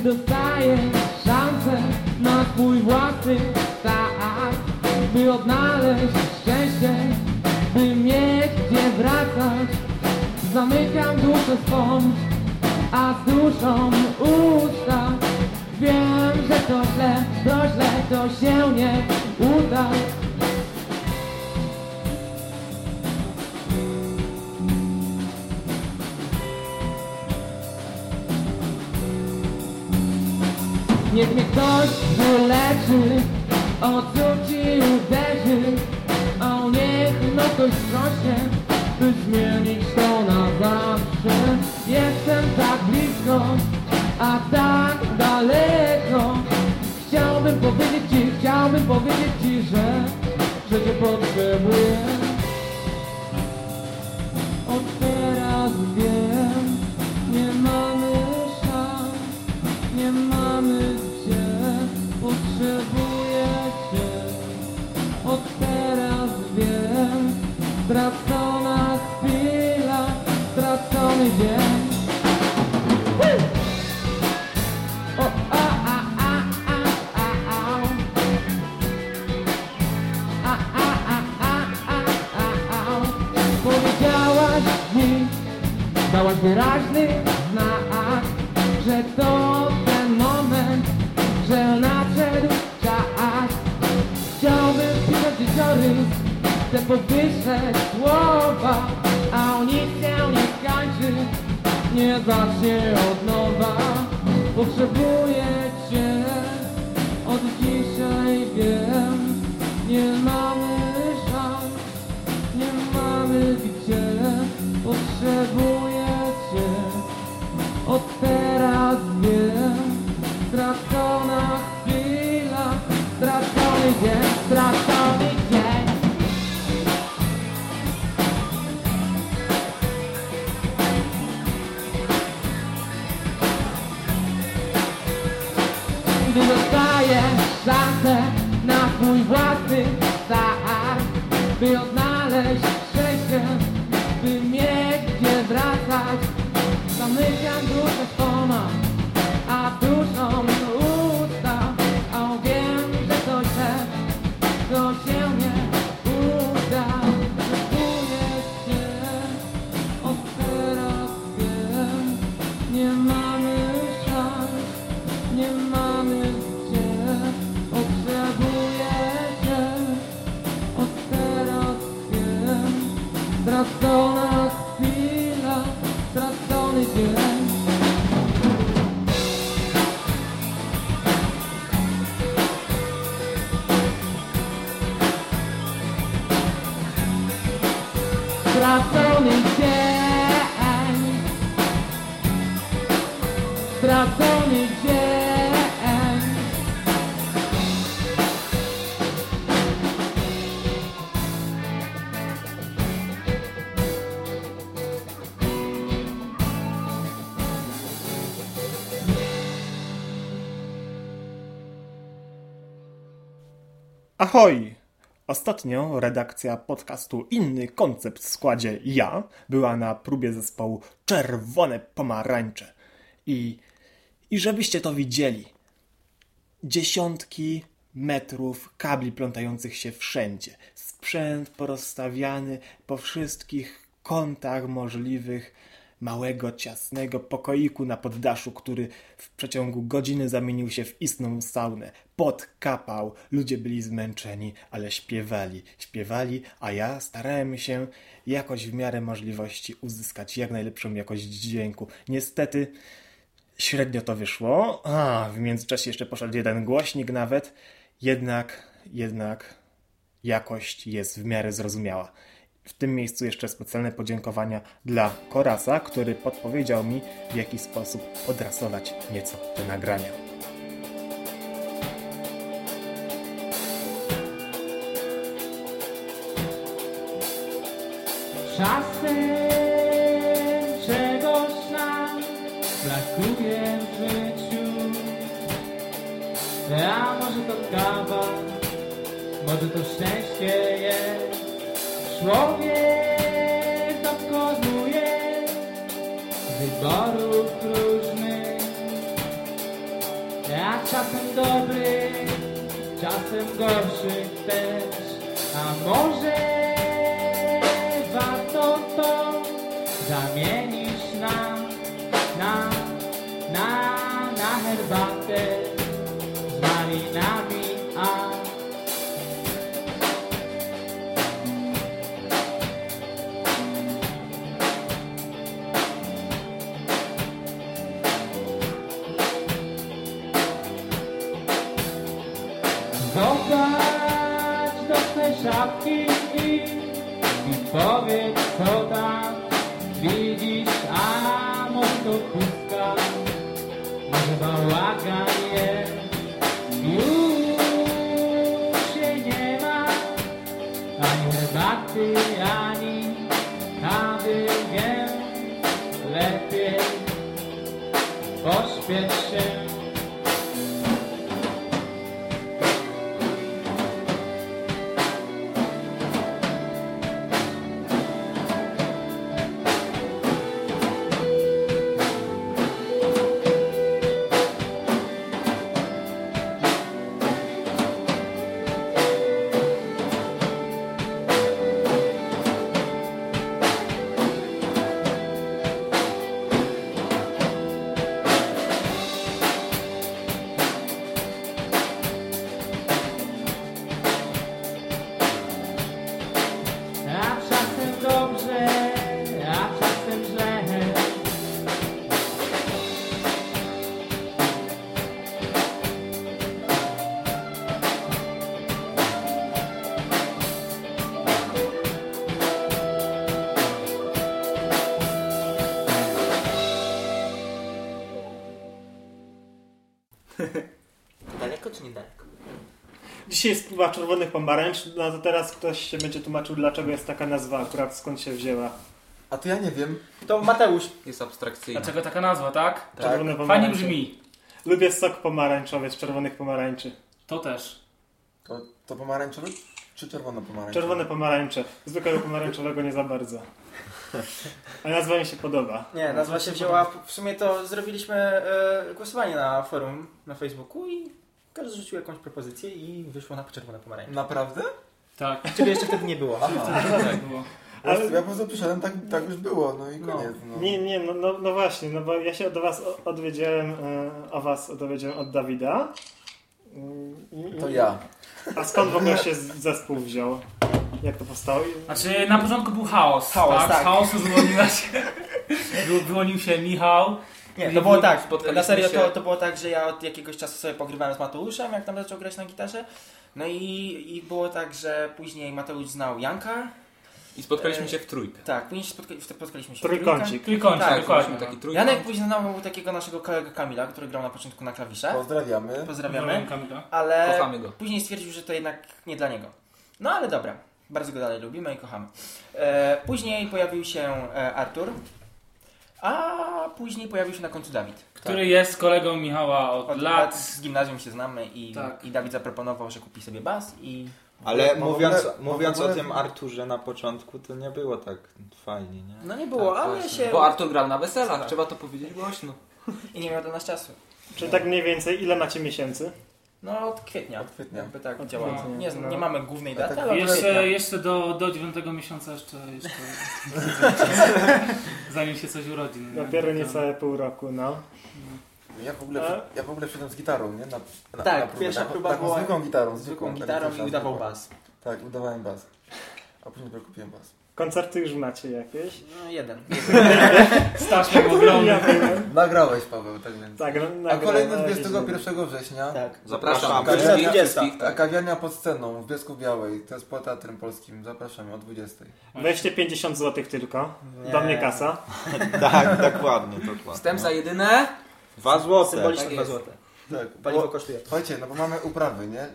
Gdy dostajesz szansę na swój własny start By odnaleźć szczęście, by mieć gdzie wracać. Zamykam duszę swą, a z duszą usta. Wiem, że to źle, to źle, to się nie uda Niech mnie ktoś wyleczy, odrzuci i uderzy. O niech no ktoś wrośnie, by zmienić to na zawsze. Jestem tak blisko, a tak daleko. Chciałbym powiedzieć ci, chciałbym powiedzieć ci, że, że cię potrzebuję nie zacznie od nowa. Potrzebuję Cię, od dzisiaj wiem, nie mamy szans, nie mamy gdzie, potrzebuję szansę na swój własny Ahoj! Ostatnio redakcja podcastu Inny Koncept w składzie ja była na próbie zespołu Czerwone Pomarańcze. I, i żebyście to widzieli. Dziesiątki metrów kabli plątających się wszędzie. Sprzęt porozstawiany po wszystkich kątach możliwych małego, ciasnego pokoiku na poddaszu, który w przeciągu godziny zamienił się w istną saunę. Pot kapał, ludzie byli zmęczeni, ale śpiewali, śpiewali, a ja starałem się jakoś w miarę możliwości uzyskać jak najlepszą jakość dźwięku. Niestety średnio to wyszło, a w międzyczasie jeszcze poszedł jeden głośnik nawet, jednak, jednak jakość jest w miarę zrozumiała. W tym miejscu jeszcze specjalne podziękowania dla Korasa, który podpowiedział mi, w jaki sposób podrasować nieco te nagrania. Czasem czegoś nam brakuje w życiu. A może to kawa, może to szczęście jest Człowiek dokonuje wyborów różnych czasem dobry, czasem gorszy też. A może warto to zamienić na, na, na, na herbatę Dzisiaj jest próba czerwonych pomarańcz, no to teraz ktoś się będzie tłumaczył, dlaczego jest taka nazwa, akurat skąd się wzięła. A to ja nie wiem. To Mateusz. Jest abstrakcyjna. Dlaczego taka nazwa, tak? Czerwone Fajnie pomarańcze. brzmi. Lubię sok pomarańczowy z czerwonych pomarańczy. To też. To, to pomarańczowy czy czerwone pomarańcze? Czerwone pomarańcze. Zwykłego pomarańczowego nie za bardzo. A nazwa mi się podoba. Nie, nazwa się wzięła. W sumie to zrobiliśmy e, głosowanie na forum na Facebooku i każdy rzucił jakąś propozycję i wyszło na czerwone pomarańcze. Naprawdę? Tak. Ciebie jeszcze wtedy nie było. Aha. tak było. Ja, Ale- ja po prostu przyszedłem, tak, tak już było, no i No. koniec. No. Nie, nie, no, no, no właśnie, no bo ja się od was o- odwiedziłem, e, o was dowiedziałem od Dawida. Mm, i- To ja. A skąd w ogóle się zespół wziął? Jak to powstało? Znaczy na początku był chaos. Chaos, tak? tak. Z chaosu wyłoniła się, wy- wyłonił się Michał. Nie, to było tak. Na serio to, to było tak, że ja od jakiegoś czasu sobie pogrywałem z Mateuszem, jak tam zaczął grać na gitarze. No i, i było tak, że później Mateusz znał Janka. I spotkaliśmy się w trójkę. Tak, później spotkaliśmy się w Trójkącik. Trójkącik, Tak, dokładnie. Mieliśmy taki no. trójkąt. Janek później znał takiego naszego kolegę Kamila, który grał na początku na klawisze. Pozdrawiamy. Pozdrawiamy. Kamila. Ale Kochamy go. później stwierdził, że to jednak nie dla niego. No ale dobra, bardzo go dalej lubimy i kochamy. E, później pojawił się e, Artur, a później pojawił się na końcu Dawid. Który jest kolegą Michała od, Od lat. Z gimnazjum się znamy i, Tak. i Dawid zaproponował, że kupi sobie bas i Ale No, mówiąc, no, mówiąc ogóle- o tym Arturze na początku, to nie było tak fajnie, nie? no nie było, Tak, ale właśnie. się... Bo Artur grał na weselach, Tak. trzeba to powiedzieć głośno. I nie miał do nas czasu. Czyli tak mniej więcej, ile macie miesięcy? No od kwietnia. Od kwietnia. Jakby tak Od działa. kwietnia, Nie, no. nie mamy głównej daty, tak ale Jeszcze, jeszcze do, do 9 miesiąca jeszcze, jeszcze zanim się coś urodzi. no nie? Dopiero niecałe pół roku, no. Ja w ogóle, A? ja w ogóle wszedłem z gitarą, nie? Na, na, Tak, na próbę. pierwsza próba była zwykłą gitarą. Zwykłą taką gitarą i udawał bas. Tak, udawałem bas. A później tylko kupiłem bas. Koncerty już macie jakieś? No jeden. Miał ogromny. Ja wiem. Nagrałeś Paweł, tak więc. Tak, no, A kolejny na razie 21 września. Tak. Zapraszam. Kawiarnia, Wszystkich, 20. wszystkich, a tak. kawiarnia pod sceną w Biesku Białej. To jest po Teatrem Polskim. Zapraszamy o 20. Weźcie 50 zł tylko. Nie. Do mnie kasa. Tak, dokładnie, dokładnie. Wstęp za jedyne. Dwa złote. Symboliczne tak 2 jest. złote. Tak, Paliwo kosztuje. słuchajcie, no bo mamy uprawy, nie? Y,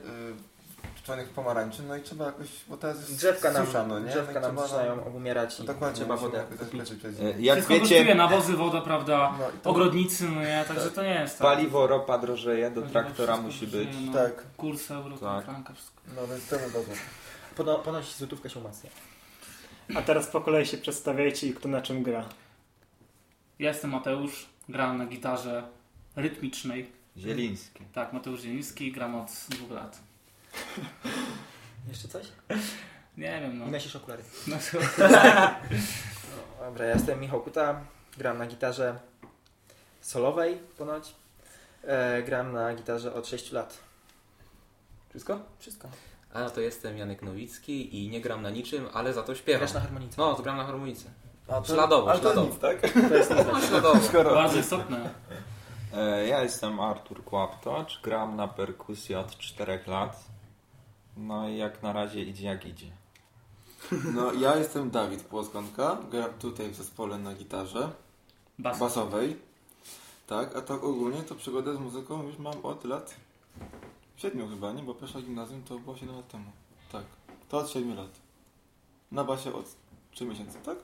czerwonych pomarańczy, no i trzeba jakoś, bo teraz jest Drzewka nam, susza, no nie? drzewka no nam trzeba zaczynają obumierać i No dokładnie, trzeba wodę zabezpieczyć przez E, zimę. Jak Wszystko kosztuje, wiecie, nawozy, woda, prawda? No to, Ogrodnicy, no nie, także to nie jest tak. paliwo, ropa drożeje, do traktora musi być. No. tak, Kurs euro, Tak. franka, wszystko. no więc temu bardzo. Pono, ponoć złotówka się umacnia. A teraz po kolei się przedstawiajcie i kto na czym gra. Ja jestem Mateusz, gram na gitarze rytmicznej. Zieliński. Tak, Mateusz Zieliński, gram od dwóch lat. Jeszcze coś? Nie wiem, no. I nosisz okulary. no to, Dobra, ja jestem Michał Kuta, gram na gitarze solowej ponoć. E, gram na gitarze od 6 lat. Wszystko? Wszystko. A to jestem Janek Nowicki i nie gram na niczym, ale za to śpiewam. Grasz na harmonice. No, to gram na harmonice. A to- Śladowo, ale to śladowo. nic, tak? To jest nic. No, śladowo. bardzo istotne. E, Ja jestem Artur Kłaptocz, gram na perkusji od 4 lat. No i jak na razie idzie jak idzie. No, ja jestem Dawid Płoskonka, gram tutaj w zespole na gitarze Bas. basowej. Tak, a tak ogólnie to przygodę z muzyką już mam od lat 7 chyba, nie? Bo pierwsza gimnazjum to było 7 lat temu. Tak, to od 7 lat. Na basie od 3 miesięcy, tak?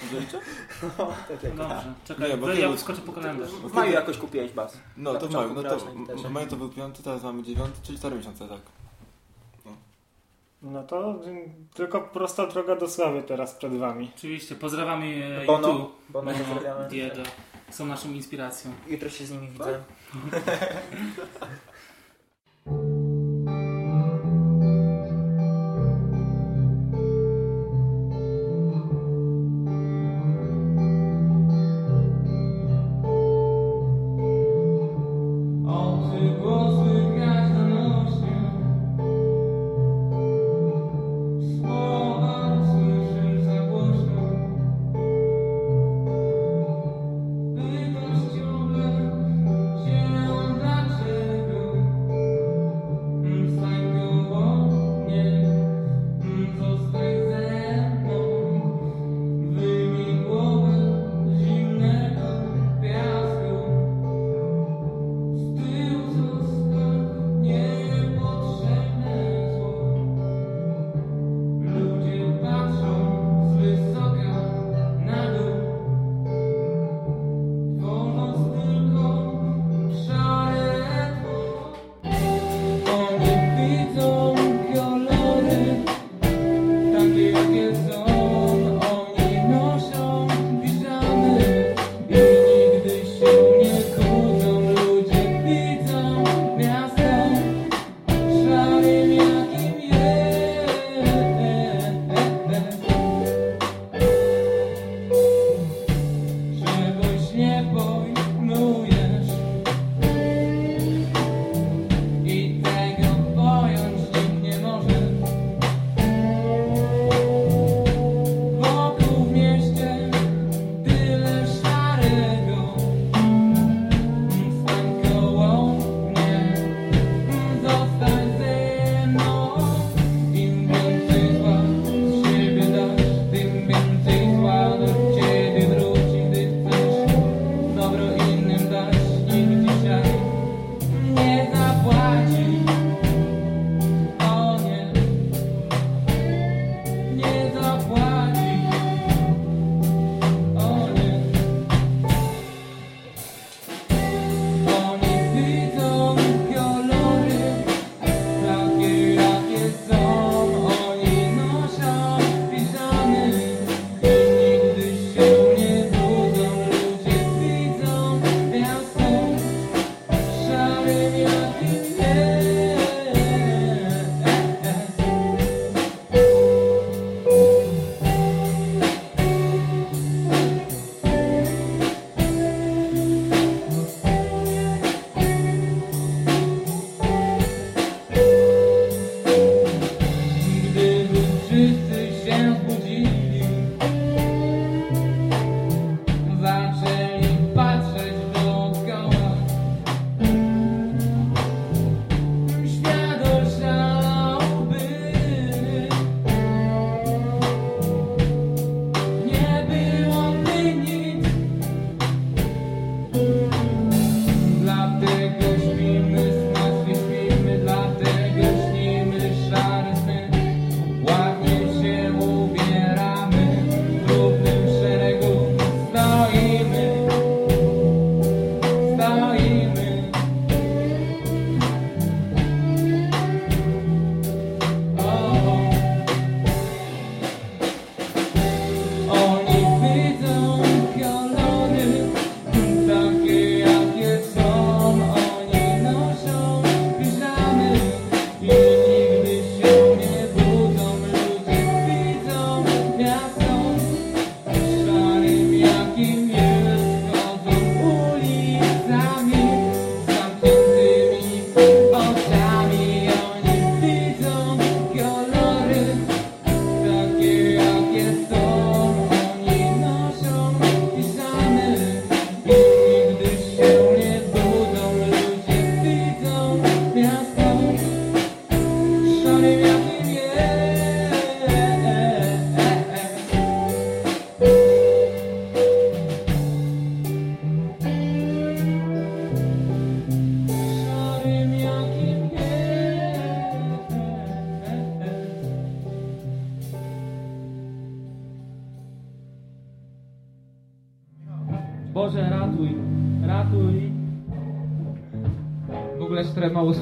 Dobrze liczę? Tak jak Dobrze, czekaj, Nie, bo ja wskoczę po kalendarz. W maju jakoś kupiłeś bas. No to w maju, no to w maju to był 5, teraz mamy 9, czyli 4 miesiące, tak. No to tylko prosta droga do sławy teraz przed wami. Oczywiście, pozdrawiamy Bono. YouTube. Bono Bono, pozdrawiamy. Diedo. Są naszą inspiracją. Jutro się z nimi widzę.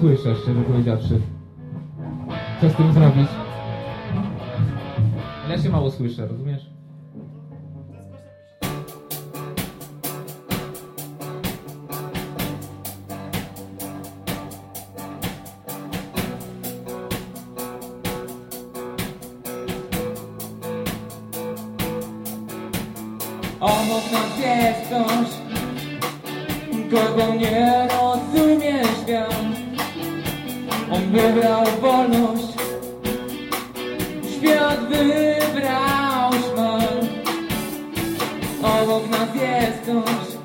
słyszę, szczerze powiedziawszy. Co z tym zrobić? Ja się mało słyszę, rozumiesz? Obok nas jest ktoś, kogo nie gonna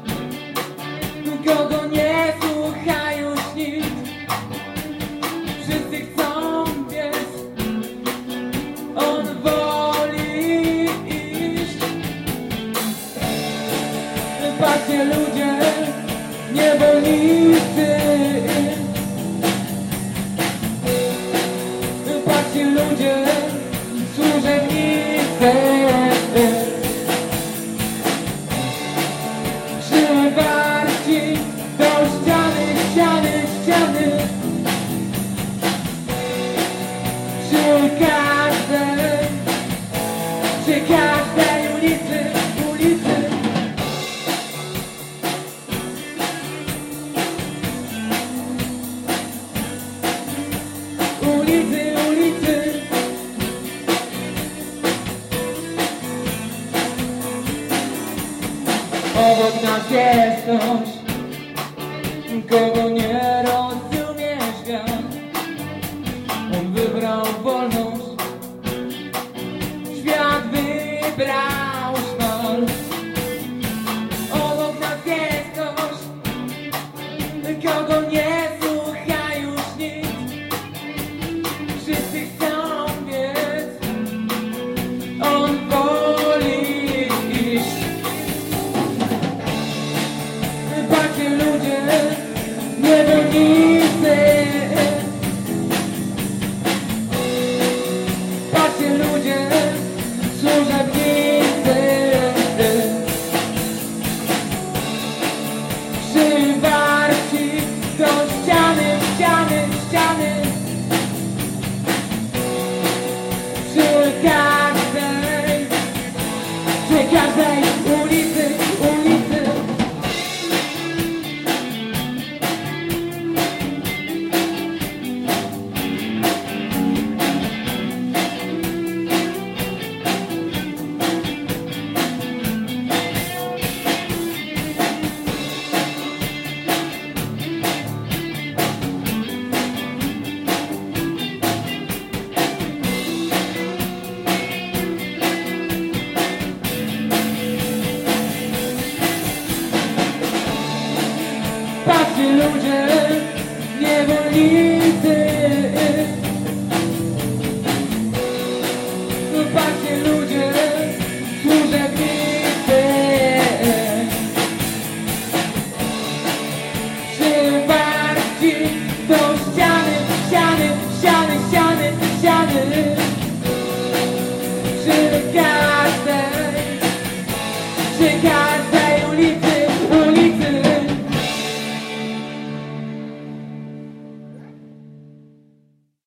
tacy ludzie nie wolni.